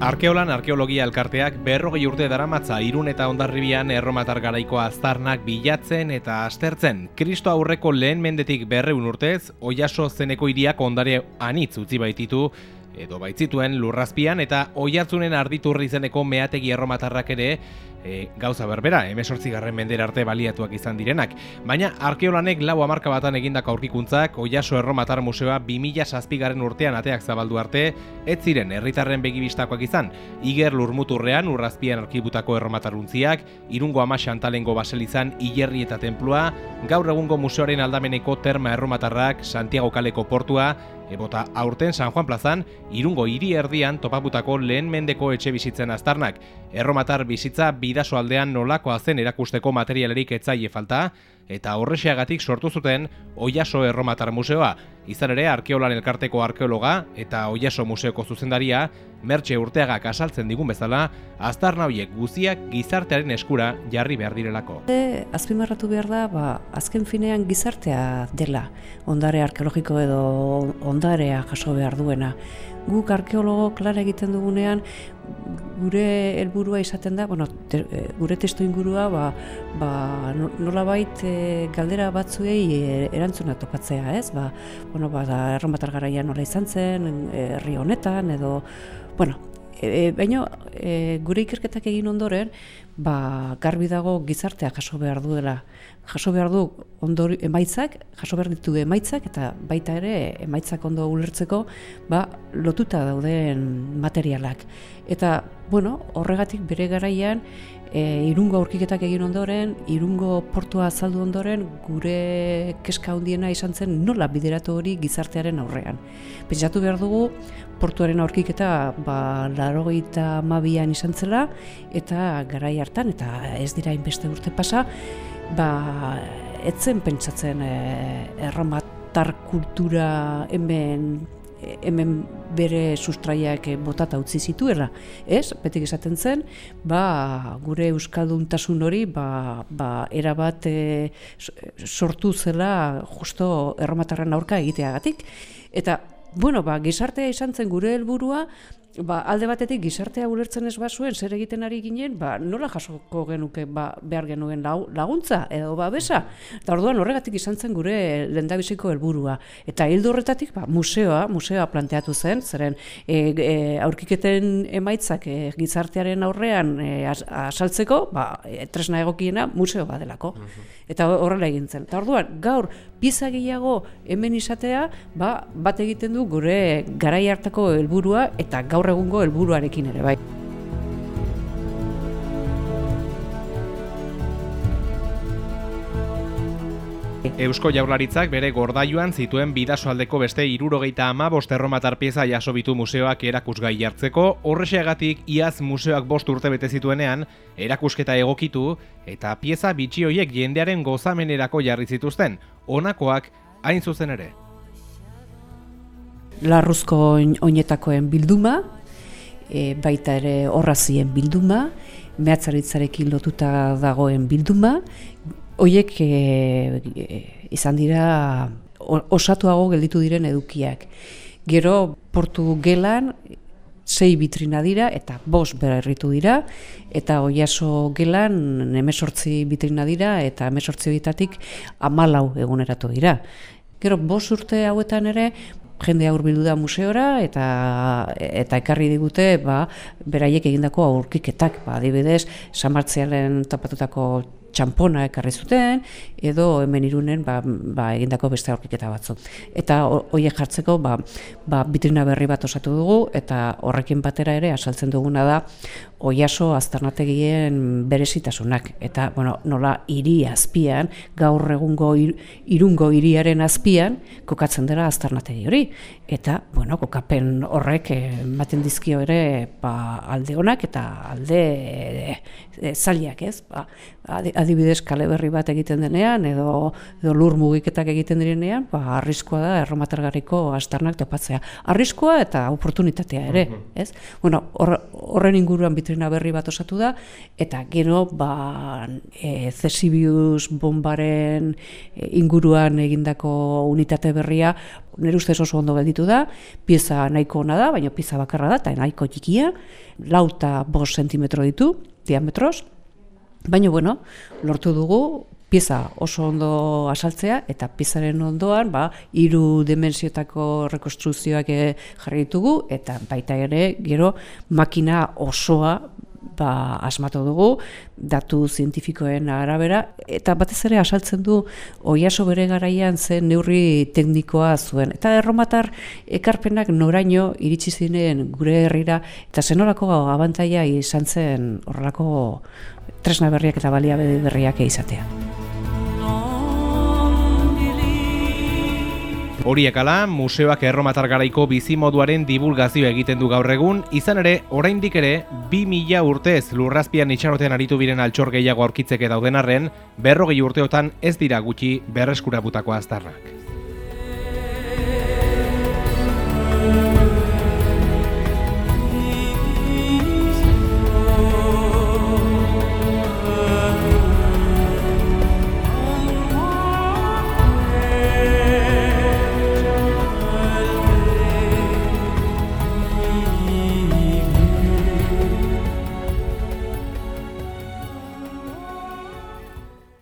Arkeolan arkeologia elkarteak berrogei urte daramatza irun eta ondarribian erromatar garaiko aztarnak bilatzen eta astertzen. Kristo aurreko lehen mendetik berreun urtez, oiaso zeneko iriak ondare anitz utzi baititu, edo baitzituen lurrazpian eta oiatzunen arditurri zeneko meategi erromatarrak ere e, gauza berbera, emesortzi garren mendera arte baliatuak izan direnak. Baina arkeolanek lau amarka batan egindako aurkikuntzak, Oiaso Erromatar Museoa 2000 zazpigarren urtean ateak zabaldu arte, ez ziren herritarren begibistakoak izan. Iger lurmuturrean urrazpian arkibutako erromataruntziak, irungo ama xantalengo baselizan Igerri eta Templua, gaur egungo museoaren aldameneko terma erromatarrak, Santiago Kaleko portua, Ebota aurten San Juan plazan, irungo hiri erdian topaputako lehen mendeko etxe bizitzen aztarnak. Erromatar bizitza bidaso aldean nolakoa zen erakusteko materialerik etzaile falta, eta horrexeagatik sortu zuten Oiaso Erromatar Museoa. Izan ere, arkeolan elkarteko arkeologa eta Oiaso Museoko zuzendaria, Mertxe urteaga kasaltzen digun bezala, aztarna horiek guziak gizartearen eskura jarri behar direlako. E, azpimarratu behar da, ba, azken finean gizartea dela, ondare arkeologiko edo ondarea jaso behar duena. Guk arkeologo klara egiten dugunean, gure helburua izaten da, bueno, eh, gure testu ingurua ba, ba, nola bait eh, galdera batzuei e, erantzuna topatzea, ez? Ba, bueno, ba, da, erromatar garaia nola izan zen, herri honetan, edo, bueno, e, baina gure ikerketak egin ondoren, ba, garbi dago gizartea jaso behar du dela. Jaso behar du ondori, emaitzak, jaso behar ditu emaitzak, eta baita ere emaitzak ondo ulertzeko ba, lotuta dauden materialak. Eta, bueno, horregatik bere garaian, e, irungo aurkiketak egin ondoren, irungo portua azaldu ondoren, gure keska handiena izan zen nola bideratu hori gizartearen aurrean. Pentsatu behar dugu, portuaren aurkiketa ba, larogeita mabian izan zela, eta garai hartan, eta ez dira inbeste urte pasa, ba, etzen pentsatzen e, erromatar kultura hemen hemen bere sustraiak botata utzi zituela, ez? Betik esaten zen, ba, gure euskalduntasun hori ba, ba, erabat e, sortu zela justo erromatarren aurka egiteagatik. Eta, bueno, ba, gizartea izan zen gure helburua, ba, alde batetik gizartea ulertzen ez bazuen zer egiten ari ginen, ba, nola jasoko genuke ba, behar genuen laguntza edo babesa. Eta orduan horregatik izan zen gure lendabiziko helburua. Eta hildo horretatik ba, museoa, museoa planteatu zen, zeren e, e, aurkiketen emaitzak e, gizartearen aurrean e, asaltzeko, ba, e, tresna egokiena museo badelako. Mhm. Eta horrela egin zen. Eta orduan, gaur, pieza gehiago hemen izatea, ba, bat egiten du gure garai hartako helburua eta gaur egungo helburuarekin ere bai. Eusko Jaurlaritzak bere gordailuan zituen bidasoaldeko beste irurogeita ama bost erromatar pieza jaso bitu museoak erakusgai jartzeko, horrexeagatik iaz museoak bost urte bete zituenean, erakusketa egokitu eta pieza bitxi hoiek jendearen gozamenerako jarri zituzten, honakoak hain zuzen ere. Larruzko oinetakoen bilduma, e, baita ere horrazien bilduma, mehatzaritzarekin lotuta dagoen bilduma, hoiek e, e, izan dira osatuago gelditu diren edukiak. Gero portu gelan sei bitrina dira eta bos berritu dira eta oiaso gelan emesortzi bitrina dira eta emesortzi horietatik amalau eguneratu dira. Gero bos urte hauetan ere jende aurbildu da museora eta eta ekarri digute ba beraiek egindako aurkiketak. Ba adibidez San Martzialen tapatutako txampona ekarri zuten edo hemen irunen ba, ba egindako beste aurkiketa batzuk. Eta horiek jartzeko ba, ba bitrina berri bat osatu dugu eta horrekin batera ere asaltzen duguna da oiaso aztarnategien berezitasunak. Eta bueno, nola hiri azpian, gaur egungo irungo hiriaren azpian, kokatzen dela aztarnategi hori. Eta, bueno, kokapen horrek ematen dizkio ere ba, alde honak eta alde e, e, zailak ez. Ba, adibidez kale berri bat egiten denean edo, edo lur mugiketak egiten direnean, ba, arriskoa da erromatargariko aztarnak topatzea. Arriskoa eta oportunitatea ere, ez? Bueno, horren inguruan bit doktrina berri bat osatu da, eta gero ba, e, Cesibius bombaren e, inguruan egindako unitate berria, nire ustez oso ondo gelditu da, pieza nahiko ona da, baina pieza bakarra da, eta nahiko txikia, lauta bost sentimetro ditu, diametros, baina bueno, lortu dugu, pieza oso ondo asaltzea eta piezaren ondoan ba hiru dimentsiotako rekonstruzioak eh, jarri ditugu eta baita ere gero makina osoa ba asmatu dugu datu zientifikoen arabera eta batez ere asaltzen du oiaso bere garaian zen neurri teknikoa zuen. Eta erromatar ekarpenak noraino iritsi ziren gure herrira eta zenolako abantaila izan zen horrelako tresna berriak eta baliabe berriak izatea. Horiek ala, museoak erromatar garaiko bizimoduaren divulgazio egiten du gaur egun, izan ere, oraindik ere, bi mila urtez lurrazpian itxarotean aritu biren altxor gehiago aurkitzeke dauden arren, berrogei urteotan ez dira gutxi berreskurabutako aztarnak.